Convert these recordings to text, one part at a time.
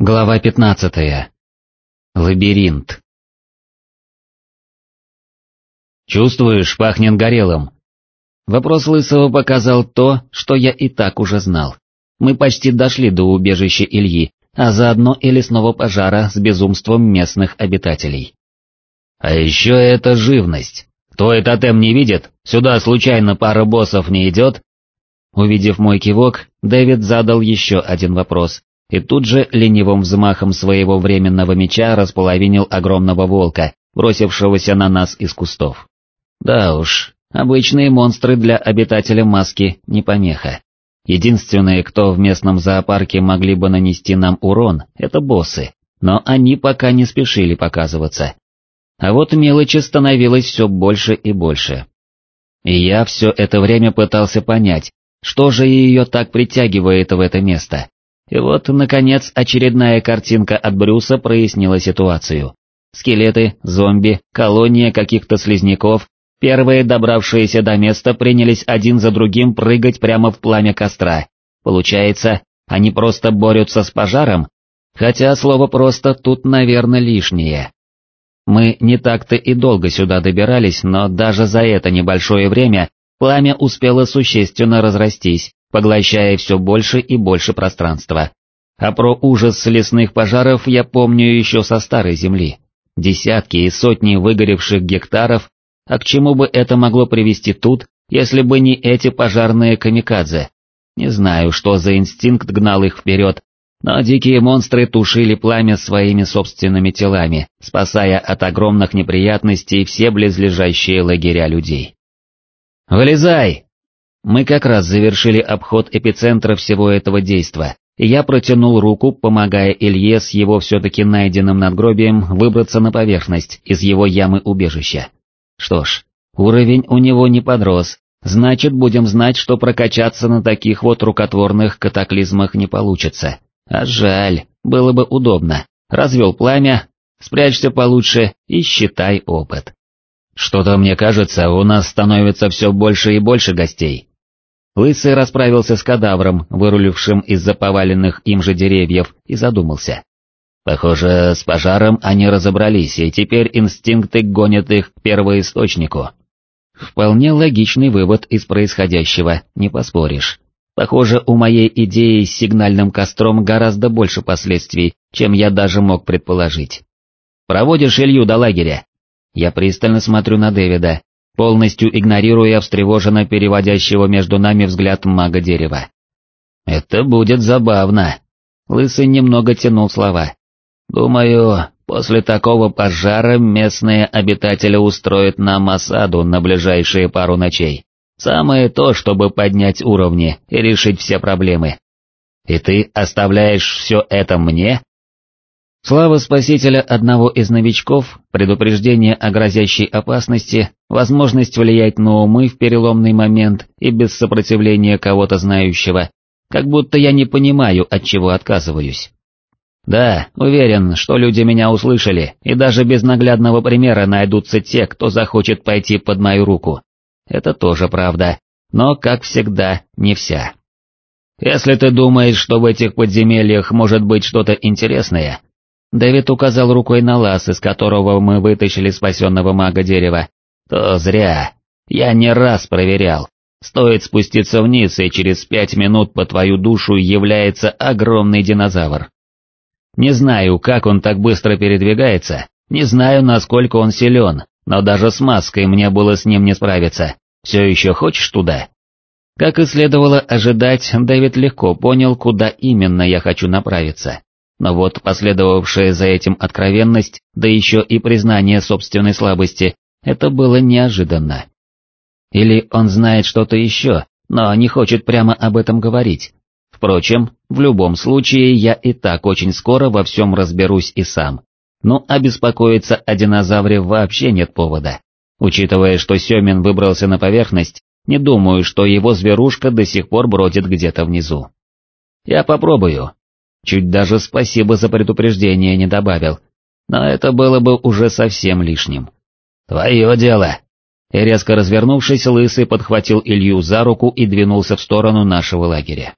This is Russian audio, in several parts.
Глава пятнадцатая. Лабиринт. «Чувствуешь, пахнет горелым?» Вопрос Лысого показал то, что я и так уже знал. Мы почти дошли до убежища Ильи, а заодно и лесного пожара с безумством местных обитателей. «А еще это живность. Твой тотем не видит? Сюда случайно пара боссов не идет?» Увидев мой кивок, Дэвид задал еще один вопрос, и тут же ленивым взмахом своего временного меча располовинил огромного волка, бросившегося на нас из кустов. Да уж, обычные монстры для обитателя маски не помеха. Единственные, кто в местном зоопарке могли бы нанести нам урон, это боссы, но они пока не спешили показываться. А вот мелочи становилось все больше и больше. И я все это время пытался понять, что же ее так притягивает в это место. И вот, наконец, очередная картинка от Брюса прояснила ситуацию. Скелеты, зомби, колония каких-то слизняков, первые добравшиеся до места принялись один за другим прыгать прямо в пламя костра. Получается, они просто борются с пожаром? Хотя слово «просто» тут, наверное, лишнее. Мы не так-то и долго сюда добирались, но даже за это небольшое время пламя успело существенно разрастись, поглощая все больше и больше пространства. А про ужас лесных пожаров я помню еще со старой земли. Десятки и сотни выгоревших гектаров, а к чему бы это могло привести тут, если бы не эти пожарные камикадзе? Не знаю, что за инстинкт гнал их вперед, но дикие монстры тушили пламя своими собственными телами, спасая от огромных неприятностей все близлежащие лагеря людей. «Вылезай!» Мы как раз завершили обход эпицентра всего этого действа, и я протянул руку, помогая Илье с его все-таки найденным надгробием выбраться на поверхность из его ямы убежища. Что ж, уровень у него не подрос, значит будем знать, что прокачаться на таких вот рукотворных катаклизмах не получится. А жаль, было бы удобно. Развел пламя, спрячься получше и считай опыт. Что-то мне кажется, у нас становится все больше и больше гостей. Лысый расправился с кадавром, вырулившим из-за поваленных им же деревьев, и задумался. Похоже, с пожаром они разобрались, и теперь инстинкты гонят их к первоисточнику. Вполне логичный вывод из происходящего, не поспоришь. Похоже, у моей идеи с сигнальным костром гораздо больше последствий, чем я даже мог предположить. «Проводишь Илью до лагеря?» Я пристально смотрю на Дэвида, полностью игнорируя встревоженно переводящего между нами взгляд мага дерева. «Это будет забавно», — Лысый немного тянул слова. «Думаю, после такого пожара местные обитатели устроят нам осаду на ближайшие пару ночей. Самое то, чтобы поднять уровни и решить все проблемы. И ты оставляешь все это мне?» Слава спасителя одного из новичков, предупреждение о грозящей опасности, возможность влиять на умы в переломный момент и без сопротивления кого-то знающего, как будто я не понимаю, от чего отказываюсь. Да, уверен, что люди меня услышали, и даже без наглядного примера найдутся те, кто захочет пойти под мою руку. Это тоже правда, но, как всегда, не вся. Если ты думаешь, что в этих подземельях может быть что-то интересное, Дэвид указал рукой на лаз, из которого мы вытащили спасенного мага дерева. То зря. Я не раз проверял. Стоит спуститься вниз, и через пять минут по твою душу является огромный динозавр. Не знаю, как он так быстро передвигается, не знаю, насколько он силен, но даже с маской мне было с ним не справиться. Все еще хочешь туда? Как и следовало ожидать, Дэвид легко понял, куда именно я хочу направиться. Но вот последовавшая за этим откровенность, да еще и признание собственной слабости, это было неожиданно. Или он знает что-то еще, но не хочет прямо об этом говорить. Впрочем, в любом случае я и так очень скоро во всем разберусь и сам. Ну а беспокоиться о динозавре вообще нет повода. Учитывая, что Семин выбрался на поверхность, не думаю, что его зверушка до сих пор бродит где-то внизу. Я попробую, Чуть даже спасибо за предупреждение не добавил, но это было бы уже совсем лишним. «Твое дело!» И резко развернувшись, Лысый подхватил Илью за руку и двинулся в сторону нашего лагеря.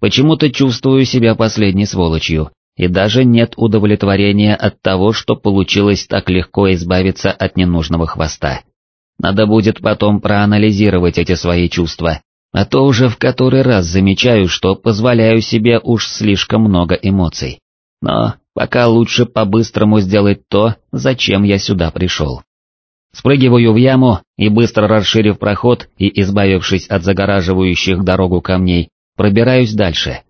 Почему-то чувствую себя последней сволочью, и даже нет удовлетворения от того, что получилось так легко избавиться от ненужного хвоста. Надо будет потом проанализировать эти свои чувства, а то уже в который раз замечаю, что позволяю себе уж слишком много эмоций. Но пока лучше по-быстрому сделать то, зачем я сюда пришел. Спрыгиваю в яму и, быстро расширив проход и избавившись от загораживающих дорогу камней, пробираюсь дальше.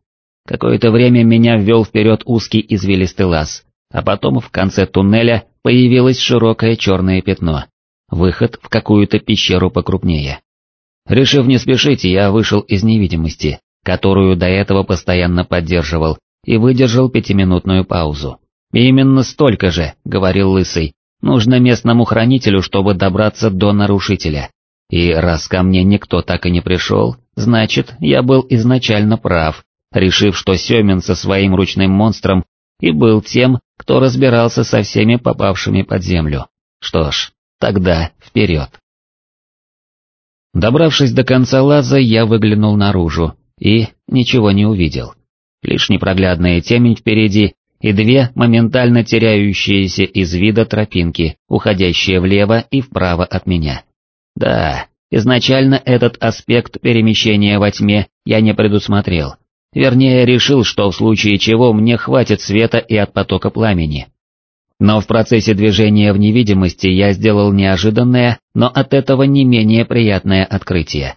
Какое-то время меня ввел вперед узкий извилистый лаз, а потом в конце туннеля появилось широкое черное пятно, выход в какую-то пещеру покрупнее. Решив не спешить, я вышел из невидимости, которую до этого постоянно поддерживал, и выдержал пятиминутную паузу. «Именно столько же», — говорил Лысый, — «нужно местному хранителю, чтобы добраться до нарушителя. И раз ко мне никто так и не пришел, значит, я был изначально прав, решив, что Семин со своим ручным монстром и был тем, кто разбирался со всеми попавшими под землю. Что ж, тогда вперед. Добравшись до конца лаза, я выглянул наружу и ничего не увидел. Лишь непроглядная темень впереди и две моментально теряющиеся из вида тропинки, уходящие влево и вправо от меня. Да, изначально этот аспект перемещения во тьме я не предусмотрел. Вернее, решил, что в случае чего мне хватит света и от потока пламени. Но в процессе движения в невидимости я сделал неожиданное, но от этого не менее приятное открытие.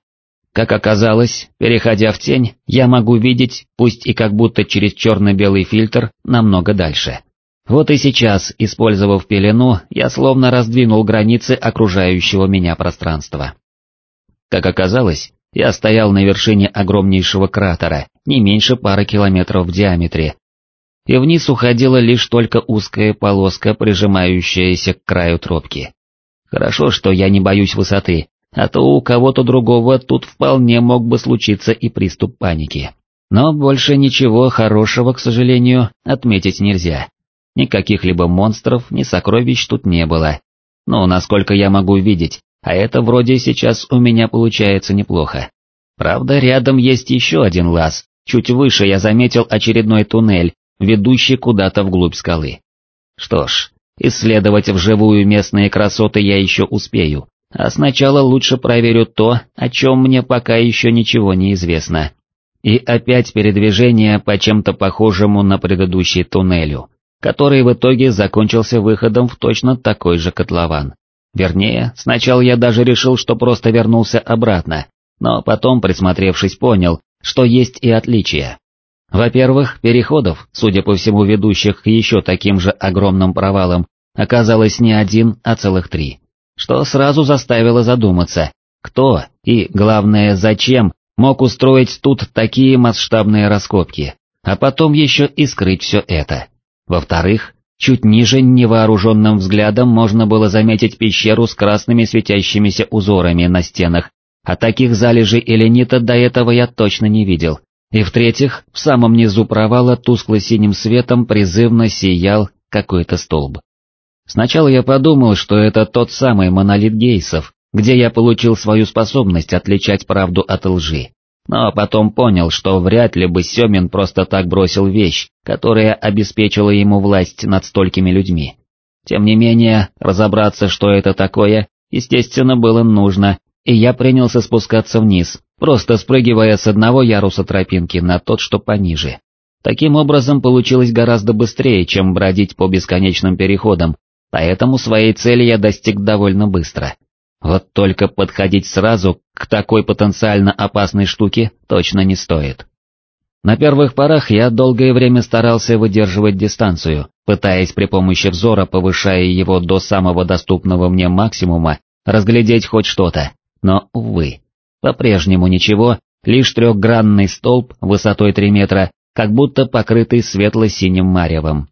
Как оказалось, переходя в тень, я могу видеть, пусть и как будто через черно-белый фильтр, намного дальше. Вот и сейчас, использовав пелену, я словно раздвинул границы окружающего меня пространства. Как оказалось, я стоял на вершине огромнейшего кратера, не меньше пары километров в диаметре, и вниз уходила лишь только узкая полоска, прижимающаяся к краю тропки. Хорошо, что я не боюсь высоты, а то у кого-то другого тут вполне мог бы случиться и приступ паники. Но больше ничего хорошего, к сожалению, отметить нельзя. Никаких либо монстров, ни сокровищ тут не было. Ну, насколько я могу видеть, а это вроде сейчас у меня получается неплохо. Правда, рядом есть еще один лаз, чуть выше я заметил очередной туннель, ведущий куда-то вглубь скалы. Что ж, исследовать вживую местные красоты я еще успею, а сначала лучше проверю то, о чем мне пока еще ничего не известно. И опять передвижение по чем-то похожему на предыдущий туннелю, который в итоге закончился выходом в точно такой же котлован. Вернее, сначала я даже решил, что просто вернулся обратно, но потом, присмотревшись, понял, что есть и отличия. Во-первых, переходов, судя по всему ведущих к еще таким же огромным провалам, оказалось не один, а целых три, что сразу заставило задуматься, кто и, главное, зачем мог устроить тут такие масштабные раскопки, а потом еще и скрыть все это. Во-вторых, чуть ниже невооруженным взглядом можно было заметить пещеру с красными светящимися узорами на стенах, а таких залежей эленита до этого я точно не видел, и в-третьих, в самом низу провала тускло-синим светом призывно сиял какой-то столб. Сначала я подумал, что это тот самый монолит гейсов, где я получил свою способность отличать правду от лжи. Но потом понял, что вряд ли бы Семин просто так бросил вещь, которая обеспечила ему власть над столькими людьми. Тем не менее, разобраться, что это такое, естественно, было нужно, и я принялся спускаться вниз, просто спрыгивая с одного яруса тропинки на тот, что пониже. Таким образом получилось гораздо быстрее, чем бродить по бесконечным переходам, поэтому своей цели я достиг довольно быстро. Вот только подходить сразу к такой потенциально опасной штуке точно не стоит. На первых порах я долгое время старался выдерживать дистанцию, пытаясь при помощи взора, повышая его до самого доступного мне максимума, разглядеть хоть что-то, но, увы. По-прежнему ничего, лишь трехгранный столб высотой 3 метра, как будто покрытый светло-синим маревом.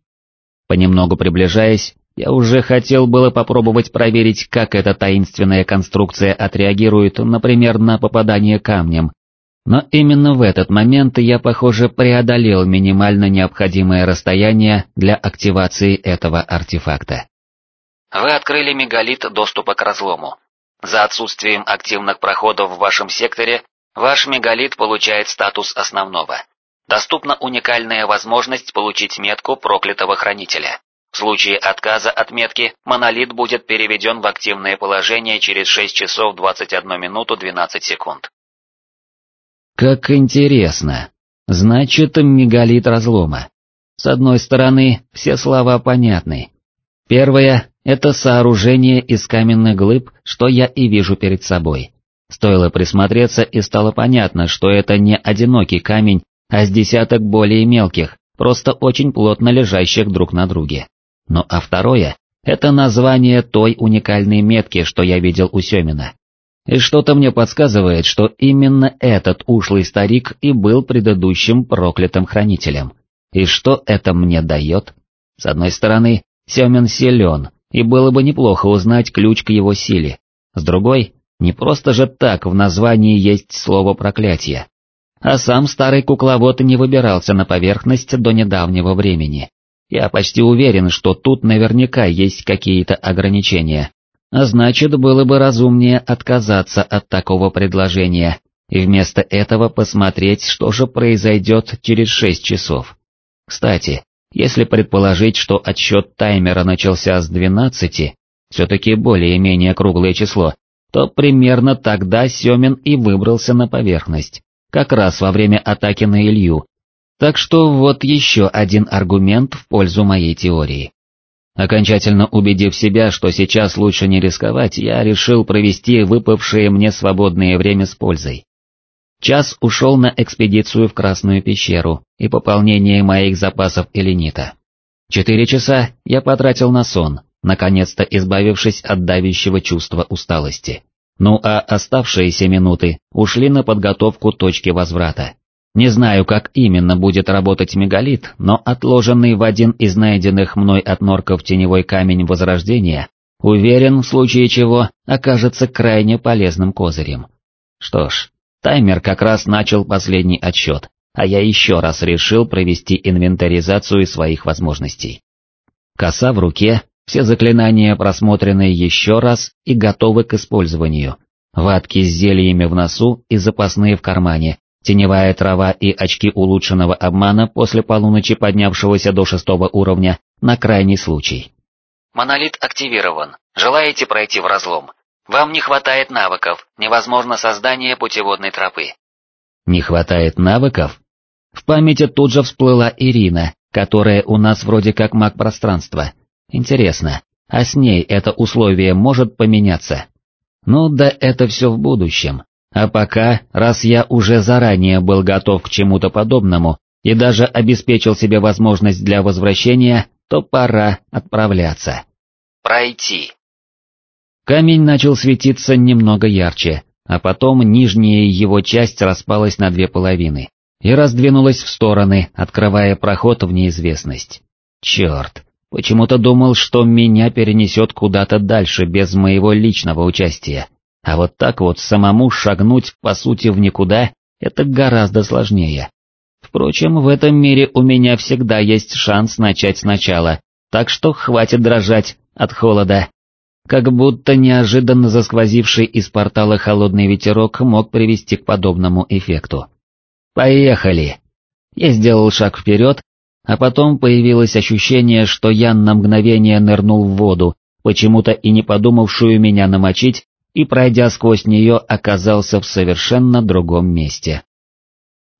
Понемногу приближаясь, я уже хотел было попробовать проверить, как эта таинственная конструкция отреагирует, например, на попадание камнем. Но именно в этот момент я, похоже, преодолел минимально необходимое расстояние для активации этого артефакта. Вы открыли мегалит доступа к разлому. За отсутствием активных проходов в вашем секторе, ваш мегалит получает статус основного. Доступна уникальная возможность получить метку проклятого хранителя. В случае отказа от метки, монолит будет переведен в активное положение через 6 часов 21 минуту 12 секунд. Как интересно. Значит, мегалит разлома. С одной стороны, все слова понятны. Первое — это сооружение из каменных глыб, что я и вижу перед собой. Стоило присмотреться и стало понятно, что это не одинокий камень, а с десяток более мелких, просто очень плотно лежащих друг на друге. Ну а второе — это название той уникальной метки, что я видел у Семина. И что-то мне подсказывает, что именно этот ушлый старик и был предыдущим проклятым хранителем. И что это мне дает? С одной стороны, Семен силен, и было бы неплохо узнать ключ к его силе. С другой, не просто же так в названии есть слово «проклятие». А сам старый кукловод не выбирался на поверхность до недавнего времени. Я почти уверен, что тут наверняка есть какие-то ограничения, а значит, было бы разумнее отказаться от такого предложения и вместо этого посмотреть, что же произойдет через шесть часов. Кстати, если предположить, что отсчет таймера начался с 12, все-таки более-менее круглое число, то примерно тогда Семин и выбрался на поверхность, как раз во время атаки на Илью. Так что вот еще один аргумент в пользу моей теории. Окончательно убедив себя, что сейчас лучше не рисковать, я решил провести выпавшее мне свободное время с пользой. Час ушел на экспедицию в Красную пещеру и пополнение моих запасов эленита. Четыре часа я потратил на сон, наконец-то избавившись от давящего чувства усталости. Ну а оставшиеся минуты ушли на подготовку точки возврата. Не знаю, как именно будет работать мегалит, но отложенный в один из найденных мной от норков теневой камень Возрождения, уверен, в случае чего, окажется крайне полезным козырем. Что ж, таймер как раз начал последний отсчет, а я еще раз решил провести инвентаризацию своих возможностей. Коса в руке, все заклинания просмотрены еще раз и готовы к использованию. Ватки с зельями в носу и запасные в кармане, Теневая трава и очки улучшенного обмана после полуночи поднявшегося до шестого уровня на крайний случай. Монолит активирован. Желаете пройти в разлом? Вам не хватает навыков, невозможно создание путеводной тропы. Не хватает навыков? В памяти тут же всплыла Ирина, которая у нас вроде как маг пространства. Интересно, а с ней это условие может поменяться? Ну да это все в будущем. А пока, раз я уже заранее был готов к чему-то подобному и даже обеспечил себе возможность для возвращения, то пора отправляться. Пройти. Камень начал светиться немного ярче, а потом нижняя его часть распалась на две половины и раздвинулась в стороны, открывая проход в неизвестность. Черт, почему-то думал, что меня перенесет куда-то дальше без моего личного участия. А вот так вот самому шагнуть, по сути, в никуда, это гораздо сложнее. Впрочем, в этом мире у меня всегда есть шанс начать сначала, так что хватит дрожать от холода. Как будто неожиданно засквозивший из портала холодный ветерок мог привести к подобному эффекту. «Поехали!» Я сделал шаг вперед, а потом появилось ощущение, что я на мгновение нырнул в воду, почему-то и не подумавшую меня намочить, и, пройдя сквозь нее, оказался в совершенно другом месте.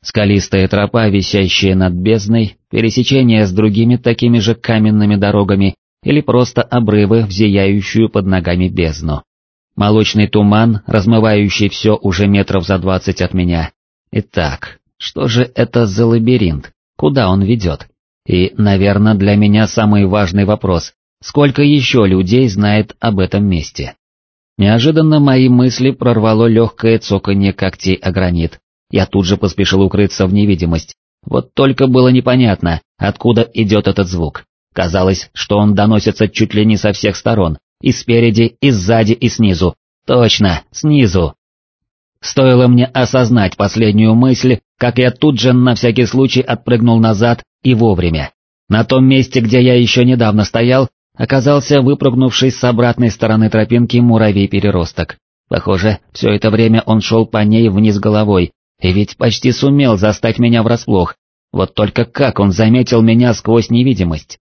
Скалистая тропа, висящая над бездной, пересечение с другими такими же каменными дорогами или просто обрывы в зияющую под ногами бездну. Молочный туман, размывающий все уже метров за двадцать от меня. Итак, что же это за лабиринт, куда он ведет? И, наверное, для меня самый важный вопрос, сколько еще людей знает об этом месте? Неожиданно мои мысли прорвало легкое цоканье когтей о гранит. Я тут же поспешил укрыться в невидимость. Вот только было непонятно, откуда идет этот звук. Казалось, что он доносится чуть ли не со всех сторон, и спереди, и сзади, и снизу. Точно, снизу. Стоило мне осознать последнюю мысль, как я тут же на всякий случай отпрыгнул назад и вовремя. На том месте, где я еще недавно стоял, оказался выпрыгнувший с обратной стороны тропинки муравей-переросток. Похоже, все это время он шел по ней вниз головой, и ведь почти сумел застать меня врасплох, Вот только как он заметил меня сквозь невидимость?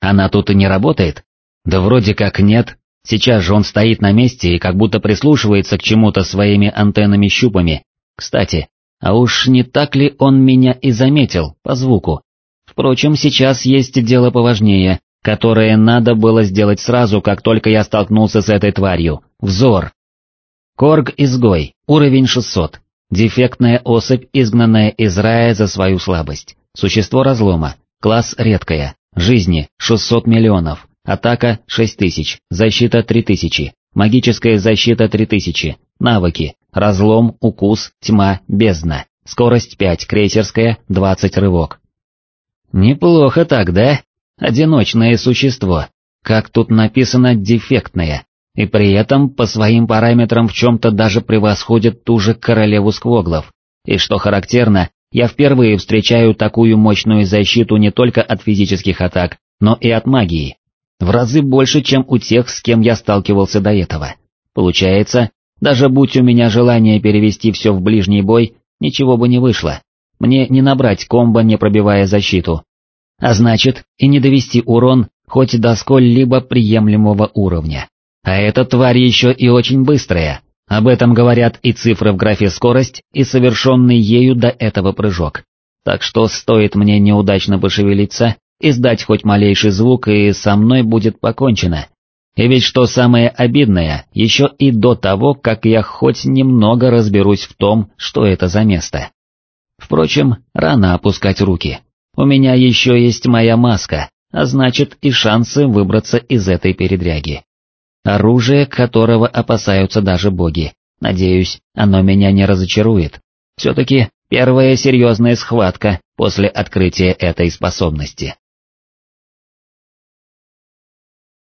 Она тут и не работает? Да вроде как нет. Сейчас же он стоит на месте и как будто прислушивается к чему-то своими антеннами-щупами. Кстати, а уж не так ли он меня и заметил, по звуку? Впрочем, сейчас есть дело поважнее, которое надо было сделать сразу, как только я столкнулся с этой тварью. Взор. Корг-изгой, уровень 600. Дефектная особь, изгнанная из рая за свою слабость. Существо разлома. Класс редкая. Жизни 600 миллионов. Атака 6000. Защита 3000. Магическая защита 3000. Навыки. Разлом, укус, тьма, бездна. Скорость 5, крейсерская, 20 рывок. Неплохо так, да? Одиночное существо. Как тут написано «дефектное» и при этом по своим параметрам в чем-то даже превосходит ту же королеву сквоглов. И что характерно, я впервые встречаю такую мощную защиту не только от физических атак, но и от магии. В разы больше, чем у тех, с кем я сталкивался до этого. Получается, даже будь у меня желание перевести все в ближний бой, ничего бы не вышло. Мне не набрать комбо, не пробивая защиту. А значит, и не довести урон хоть до сколь-либо приемлемого уровня. А эта тварь еще и очень быстрая, об этом говорят и цифры в графе скорость, и совершенный ею до этого прыжок. Так что стоит мне неудачно пошевелиться, издать хоть малейший звук, и со мной будет покончено. И ведь что самое обидное, еще и до того, как я хоть немного разберусь в том, что это за место. Впрочем, рано опускать руки. У меня еще есть моя маска, а значит и шансы выбраться из этой передряги. Оружие, которого опасаются даже боги. Надеюсь, оно меня не разочарует. Все-таки первая серьезная схватка после открытия этой способности.